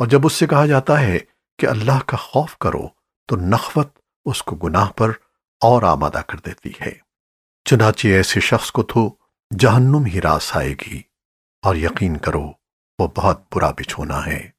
اور جب اس سے کہا جاتا ہے کہ اللہ کا خوف کرو، تو نخوت اس کو گناہ پر اور آمادہ کر دیتی ہے۔ چنانچہ ایسے شخص کو تو جہنم ہی راس آئے گی اور یقین کرو، وہ بہت برا بچھونا ہے۔